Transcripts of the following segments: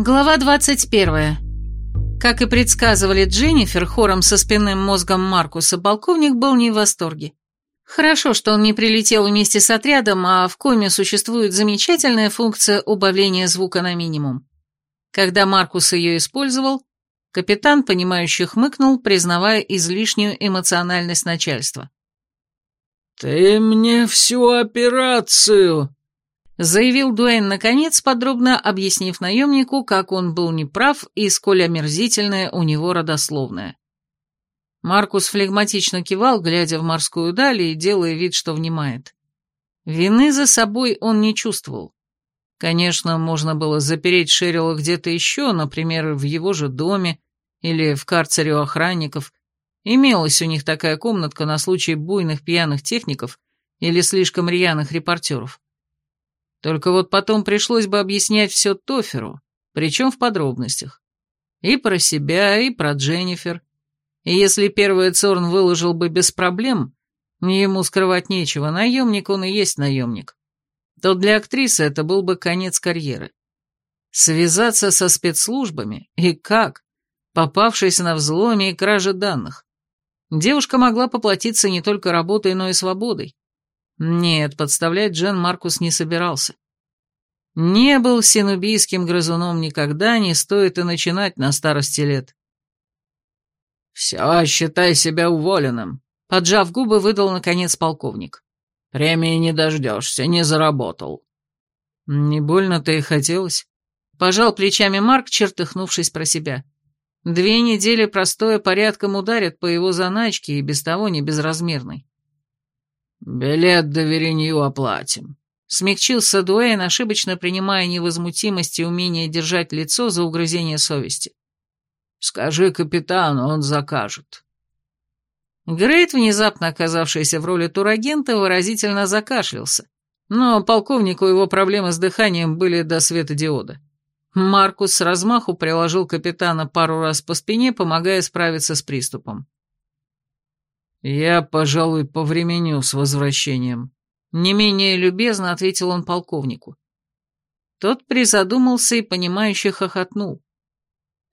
Глава 21. Как и предсказывали Дженнифер, хором со спинным мозгом Маркуса, полковник был не в восторге. Хорошо, что он не прилетел вместе с отрядом, а в коме существует замечательная функция убавления звука на минимум. Когда Маркус ее использовал, капитан, понимающе хмыкнул, признавая излишнюю эмоциональность начальства. «Ты мне всю операцию!» Заявил Дуэйн наконец, подробно объяснив наемнику, как он был неправ и сколь омерзительное у него родословное. Маркус флегматично кивал, глядя в морскую даль и делая вид, что внимает. Вины за собой он не чувствовал. Конечно, можно было запереть Шерила где-то еще, например, в его же доме или в карцере у охранников. Имелась у них такая комнатка на случай буйных пьяных техников или слишком рьяных репортеров. Только вот потом пришлось бы объяснять все Тоферу, причем в подробностях. И про себя, и про Дженнифер. И если первый Цорн выложил бы без проблем, ему скрывать нечего, наемник он и есть наемник, то для актрисы это был бы конец карьеры. Связаться со спецслужбами? И как? Попавшись на взломе и краже данных. Девушка могла поплатиться не только работой, но и свободой. Нет, подставлять Джен Маркус не собирался. Не был синубийским грызуном никогда, не стоит и начинать на старости лет. «Все, считай себя уволенным», — поджав губы, выдал, наконец, полковник. «Премии не дождешься, не заработал». «Не больно-то и хотелось», — пожал плечами Марк, чертыхнувшись про себя. «Две недели простое порядком ударят по его заначке и без того не безразмерной». «Билет до Веренью оплатим», — смягчился Дуэйн, ошибочно принимая невозмутимость и умение держать лицо за угрызение совести. «Скажи капитану, он закажет». Грейт, внезапно оказавшийся в роли турагента, выразительно закашлялся, но полковнику его проблемы с дыханием были до светодиода. Маркус с размаху приложил капитана пару раз по спине, помогая справиться с приступом. «Я, пожалуй, повременю с возвращением», — не менее любезно ответил он полковнику. Тот призадумался и, понимающе хохотнул.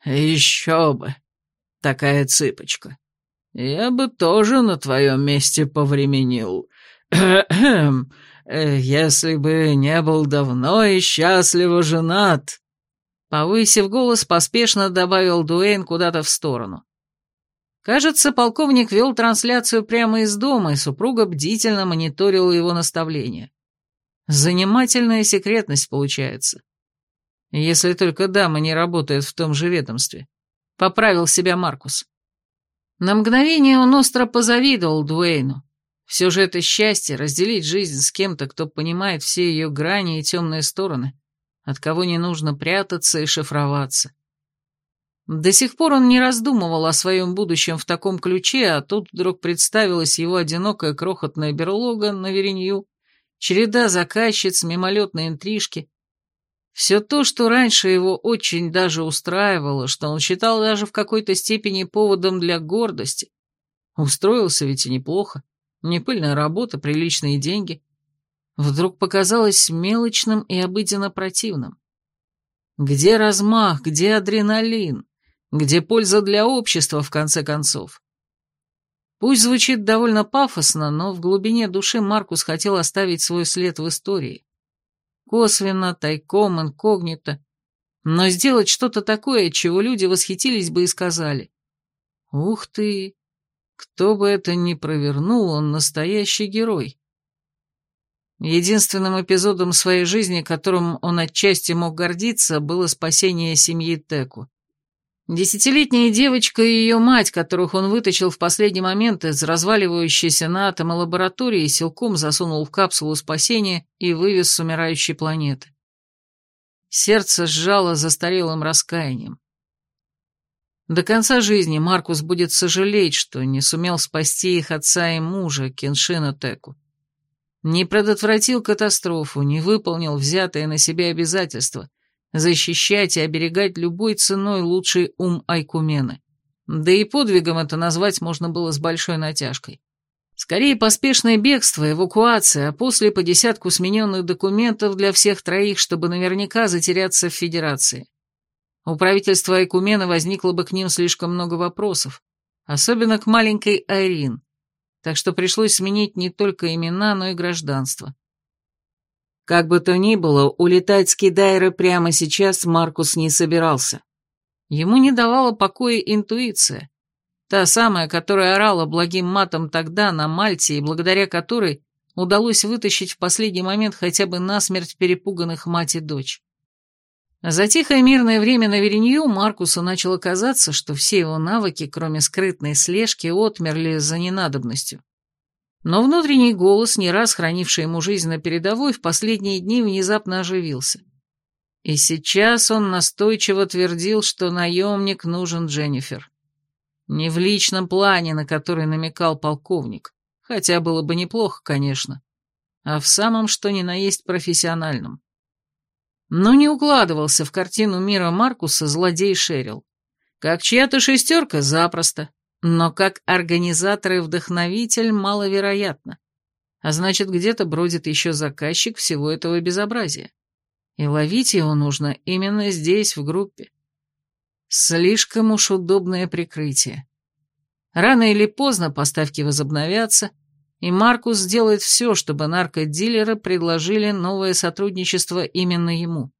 «Еще бы! Такая цыпочка! Я бы тоже на твоем месте повременил. Если бы не был давно и счастливо женат!» Повысив голос, поспешно добавил Дуэйн куда-то в сторону. Кажется, полковник вел трансляцию прямо из дома, и супруга бдительно мониторила его наставления. Занимательная секретность получается. Если только дама не работает в том же ведомстве. Поправил себя Маркус. На мгновение он остро позавидовал Дуэйну. Все же это счастье — разделить жизнь с кем-то, кто понимает все ее грани и темные стороны, от кого не нужно прятаться и шифроваться. До сих пор он не раздумывал о своем будущем в таком ключе, а тут вдруг представилась его одинокая крохотная берлога на Веренью, череда заказчиц, мимолетные интрижки. Все то, что раньше его очень даже устраивало, что он считал даже в какой-то степени поводом для гордости. Устроился ведь и неплохо. Непыльная работа, приличные деньги. Вдруг показалось мелочным и обыденно противным. Где размах, где адреналин? Где польза для общества, в конце концов? Пусть звучит довольно пафосно, но в глубине души Маркус хотел оставить свой след в истории. Косвенно, тайком, инкогнито. Но сделать что-то такое, чего люди восхитились бы и сказали. «Ух ты! Кто бы это ни провернул, он настоящий герой». Единственным эпизодом своей жизни, которым он отчасти мог гордиться, было спасение семьи Теку. Десятилетняя девочка и ее мать, которых он вытащил в последний момент из разваливающейся на атомы лаборатории, силком засунул в капсулу спасения и вывез с умирающей планеты. Сердце сжало застарелым раскаянием. До конца жизни Маркус будет сожалеть, что не сумел спасти их отца и мужа, Кеншина Теку. Не предотвратил катастрофу, не выполнил взятое на себя обязательства, защищать и оберегать любой ценой лучший ум Айкумены. Да и подвигом это назвать можно было с большой натяжкой. Скорее поспешное бегство, эвакуация, а после по десятку смененных документов для всех троих, чтобы наверняка затеряться в Федерации. У правительства Айкумена возникло бы к ним слишком много вопросов, особенно к маленькой Айрин, так что пришлось сменить не только имена, но и гражданство. Как бы то ни было, улетать с Кидайры прямо сейчас Маркус не собирался. Ему не давала покоя интуиция, та самая, которая орала благим матом тогда на Мальте и благодаря которой удалось вытащить в последний момент хотя бы насмерть перепуганных мать и дочь. За тихое мирное время на Веренью Маркусу начало казаться, что все его навыки, кроме скрытной слежки, отмерли за ненадобностью. Но внутренний голос, не раз хранивший ему жизнь на передовой, в последние дни внезапно оживился. И сейчас он настойчиво твердил, что наемник нужен Дженнифер. Не в личном плане, на который намекал полковник, хотя было бы неплохо, конечно, а в самом что ни на есть профессиональном. Но не укладывался в картину мира Маркуса злодей Шерил. Как чья-то шестерка запросто, но как организатор и вдохновитель маловероятно. А значит, где-то бродит еще заказчик всего этого безобразия. И ловить его нужно именно здесь, в группе. Слишком уж удобное прикрытие. Рано или поздно поставки возобновятся, и Маркус сделает все, чтобы наркодилеры предложили новое сотрудничество именно ему.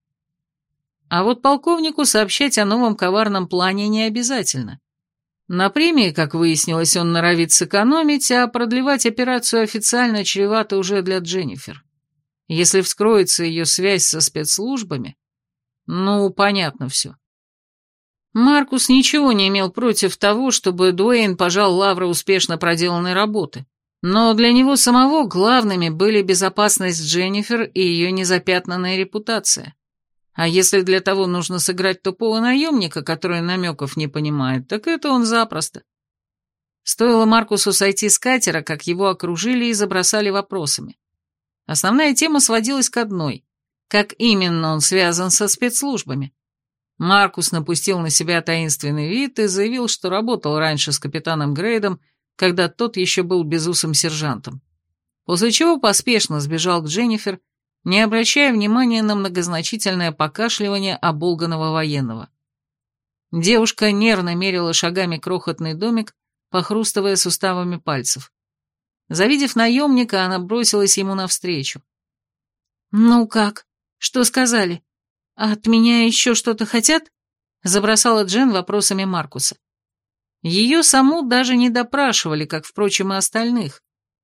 А вот полковнику сообщать о новом коварном плане не обязательно. На премии, как выяснилось, он норовит сэкономить, а продлевать операцию официально чревато уже для Дженнифер. Если вскроется ее связь со спецслужбами, ну, понятно все. Маркус ничего не имел против того, чтобы Дуэйн пожал лавры успешно проделанной работы, но для него самого главными были безопасность Дженнифер и ее незапятнанная репутация. А если для того нужно сыграть тупого наемника, который намеков не понимает, так это он запросто. Стоило Маркусу сойти с катера, как его окружили и забросали вопросами. Основная тема сводилась к одной. Как именно он связан со спецслужбами? Маркус напустил на себя таинственный вид и заявил, что работал раньше с капитаном Грейдом, когда тот еще был безусым сержантом. После чего поспешно сбежал к Дженнифер не обращая внимания на многозначительное покашливание оболганного военного. Девушка нервно мерила шагами крохотный домик, похрустывая суставами пальцев. Завидев наемника, она бросилась ему навстречу. «Ну как? Что сказали? От меня еще что-то хотят?» Забросала Джен вопросами Маркуса. Ее саму даже не допрашивали, как, впрочем, и остальных,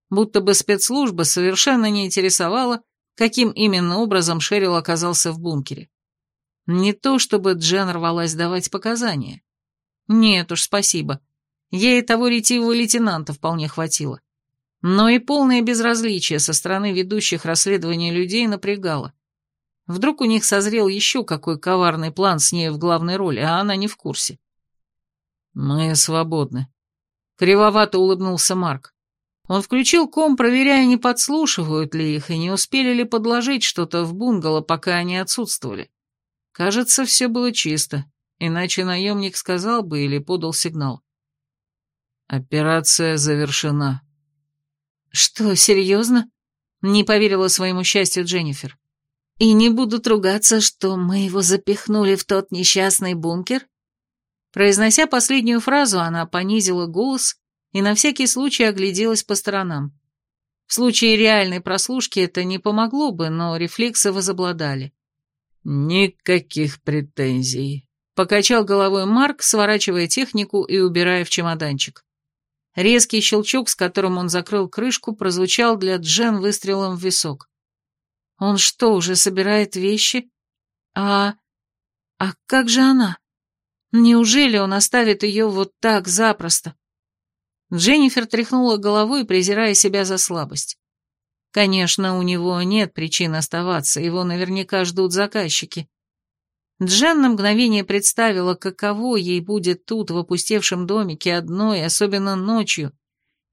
будто бы спецслужба совершенно не интересовала, каким именно образом Шерил оказался в бункере. Не то, чтобы Джен рвалась давать показания. Нет уж, спасибо. Ей того ретивого лейтенанта вполне хватило. Но и полное безразличие со стороны ведущих расследования людей напрягало. Вдруг у них созрел еще какой коварный план с ней в главной роли, а она не в курсе. «Мы свободны», — кривовато улыбнулся Марк. Он включил ком, проверяя, не подслушивают ли их и не успели ли подложить что-то в бунгало, пока они отсутствовали. Кажется, все было чисто, иначе наемник сказал бы или подал сигнал. Операция завершена. Что, серьезно? Не поверила своему счастью Дженнифер. И не будут ругаться, что мы его запихнули в тот несчастный бункер? Произнося последнюю фразу, она понизила голос и на всякий случай огляделась по сторонам. В случае реальной прослушки это не помогло бы, но рефлексы возобладали. «Никаких претензий», — покачал головой Марк, сворачивая технику и убирая в чемоданчик. Резкий щелчок, с которым он закрыл крышку, прозвучал для Джен выстрелом в висок. «Он что, уже собирает вещи? А... а как же она? Неужели он оставит ее вот так запросто?» Дженнифер тряхнула головой, презирая себя за слабость. Конечно, у него нет причин оставаться, его наверняка ждут заказчики. Джен на мгновение представила, каково ей будет тут, в опустевшем домике, одной, особенно ночью,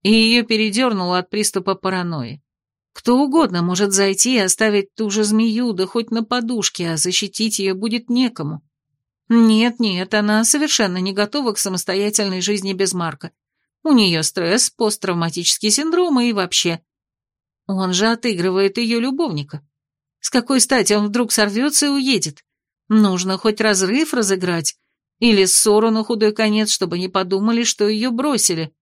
и ее передернуло от приступа паранойи. Кто угодно может зайти и оставить ту же змею, да хоть на подушке, а защитить ее будет некому. Нет-нет, она совершенно не готова к самостоятельной жизни без Марка. У нее стресс, посттравматический синдром и вообще. Он же отыгрывает ее любовника. С какой стати он вдруг сорвется и уедет? Нужно хоть разрыв разыграть, или ссору на худой конец, чтобы не подумали, что ее бросили.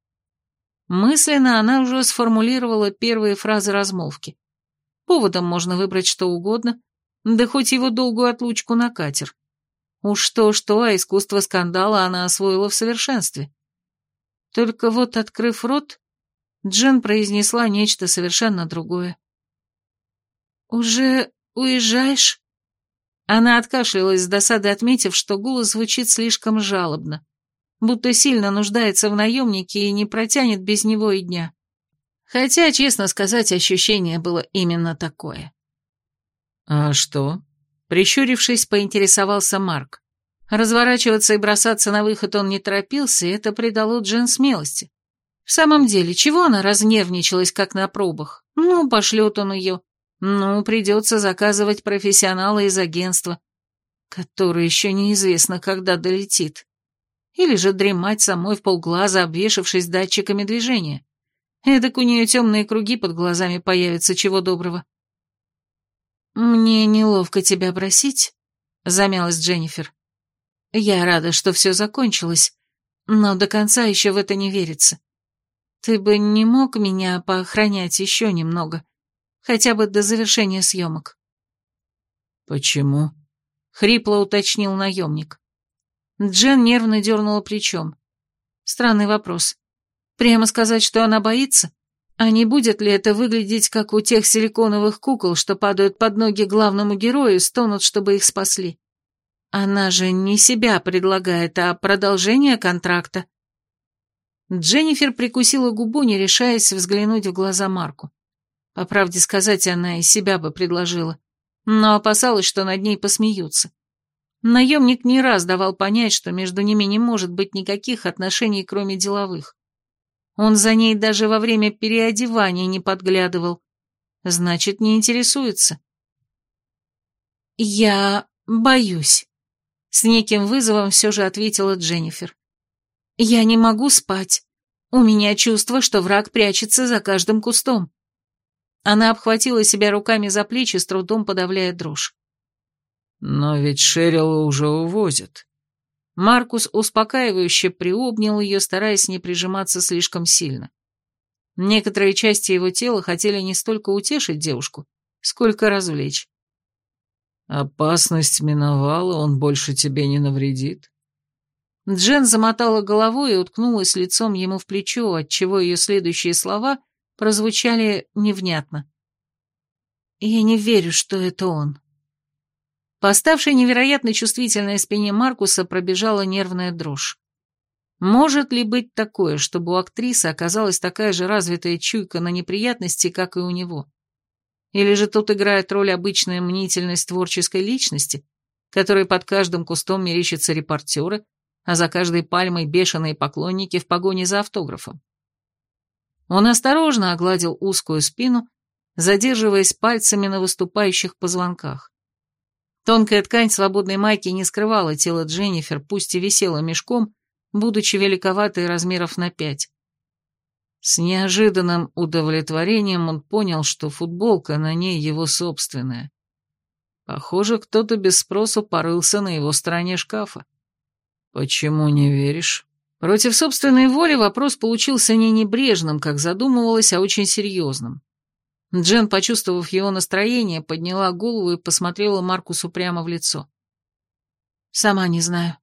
Мысленно она уже сформулировала первые фразы размолвки. Поводом можно выбрать что угодно, да хоть его долгую отлучку на катер. Уж то-что, а искусство скандала она освоила в совершенстве. Только вот, открыв рот, Джен произнесла нечто совершенно другое. «Уже уезжаешь?» Она откашлялась с досады, отметив, что голос звучит слишком жалобно, будто сильно нуждается в наемнике и не протянет без него и дня. Хотя, честно сказать, ощущение было именно такое. «А что?» Прищурившись, поинтересовался Марк. Разворачиваться и бросаться на выход он не торопился, и это придало Джен смелости. В самом деле, чего она разнервничалась, как на пробах? Ну, пошлет он ее. Ну, придется заказывать профессионала из агентства, который еще неизвестно, когда долетит. Или же дремать самой в полглаза, обвешавшись датчиками движения. Эдак у нее темные круги под глазами появятся, чего доброго. «Мне неловко тебя просить», — замялась Дженнифер. «Я рада, что все закончилось, но до конца еще в это не верится. Ты бы не мог меня поохранять еще немного, хотя бы до завершения съемок». «Почему?» — хрипло уточнил наемник. Джен нервно дернула плечом. Странный вопрос. Прямо сказать, что она боится? А не будет ли это выглядеть, как у тех силиконовых кукол, что падают под ноги главному герою и стонут, чтобы их спасли? Она же не себя предлагает, а продолжение контракта. Дженнифер прикусила губу, не решаясь взглянуть в глаза Марку. По правде сказать, она и себя бы предложила, но опасалась, что над ней посмеются. Наемник не раз давал понять, что между ними не может быть никаких отношений, кроме деловых. Он за ней даже во время переодевания не подглядывал. Значит, не интересуется. «Я боюсь», — с неким вызовом все же ответила Дженнифер. «Я не могу спать. У меня чувство, что враг прячется за каждым кустом». Она обхватила себя руками за плечи, с трудом подавляя дрожь. «Но ведь Шерила уже увозят». Маркус успокаивающе приобнял ее, стараясь не прижиматься слишком сильно. Некоторые части его тела хотели не столько утешить девушку, сколько развлечь. «Опасность миновала, он больше тебе не навредит». Джен замотала головой и уткнулась лицом ему в плечо, отчего ее следующие слова прозвучали невнятно. «Я не верю, что это он». По ставшей невероятно чувствительной спине Маркуса пробежала нервная дрожь. Может ли быть такое, чтобы у актрисы оказалась такая же развитая чуйка на неприятности, как и у него? Или же тут играет роль обычная мнительность творческой личности, которой под каждым кустом мерещатся репортеры, а за каждой пальмой бешеные поклонники в погоне за автографом? Он осторожно огладил узкую спину, задерживаясь пальцами на выступающих позвонках. Тонкая ткань свободной майки не скрывала тело Дженнифер, пусть и висела мешком, будучи великоватой размеров на пять. С неожиданным удовлетворением он понял, что футболка на ней его собственная. Похоже, кто-то без спросу порылся на его стороне шкафа. «Почему не веришь?» Против собственной воли вопрос получился не небрежным, как задумывалось, а очень серьезным. Джен, почувствовав его настроение, подняла голову и посмотрела Маркусу прямо в лицо. «Сама не знаю.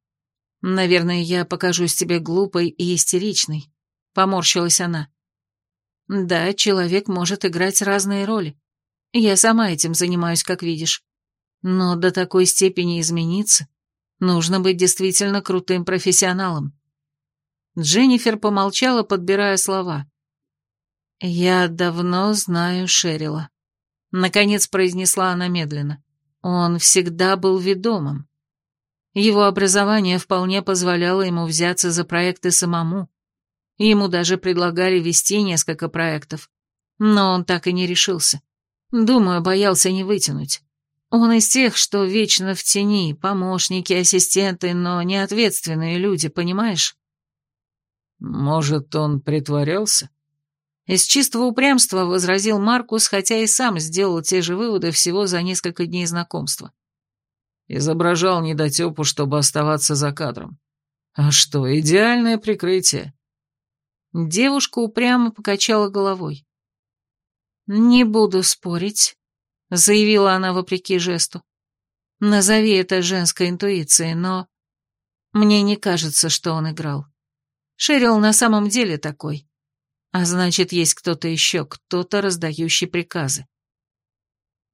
Наверное, я покажусь тебе глупой и истеричной», — поморщилась она. «Да, человек может играть разные роли. Я сама этим занимаюсь, как видишь. Но до такой степени измениться нужно быть действительно крутым профессионалом». Дженнифер помолчала, подбирая слова. «Я давно знаю Шерила», — наконец произнесла она медленно. «Он всегда был ведомым. Его образование вполне позволяло ему взяться за проекты самому. Ему даже предлагали вести несколько проектов, но он так и не решился. Думаю, боялся не вытянуть. Он из тех, что вечно в тени, помощники, ассистенты, но не ответственные люди, понимаешь? Может, он притворялся? Из чистого упрямства возразил Маркус, хотя и сам сделал те же выводы всего за несколько дней знакомства. Изображал недотепу, чтобы оставаться за кадром. А что, идеальное прикрытие. Девушка упрямо покачала головой. «Не буду спорить», — заявила она вопреки жесту. «Назови это женской интуицией, но мне не кажется, что он играл. Шерил на самом деле такой. А значит, есть кто-то еще, кто-то, раздающий приказы».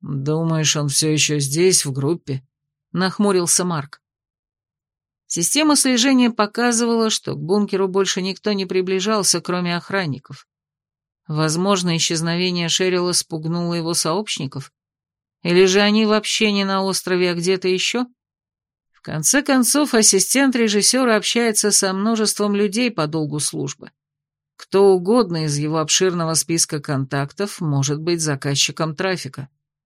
«Думаешь, он все еще здесь, в группе?» — нахмурился Марк. Система слежения показывала, что к бункеру больше никто не приближался, кроме охранников. Возможно, исчезновение Шерила спугнуло его сообщников? Или же они вообще не на острове, а где-то еще? В конце концов, ассистент режиссера общается со множеством людей по долгу службы. Кто угодно из его обширного списка контактов может быть заказчиком трафика.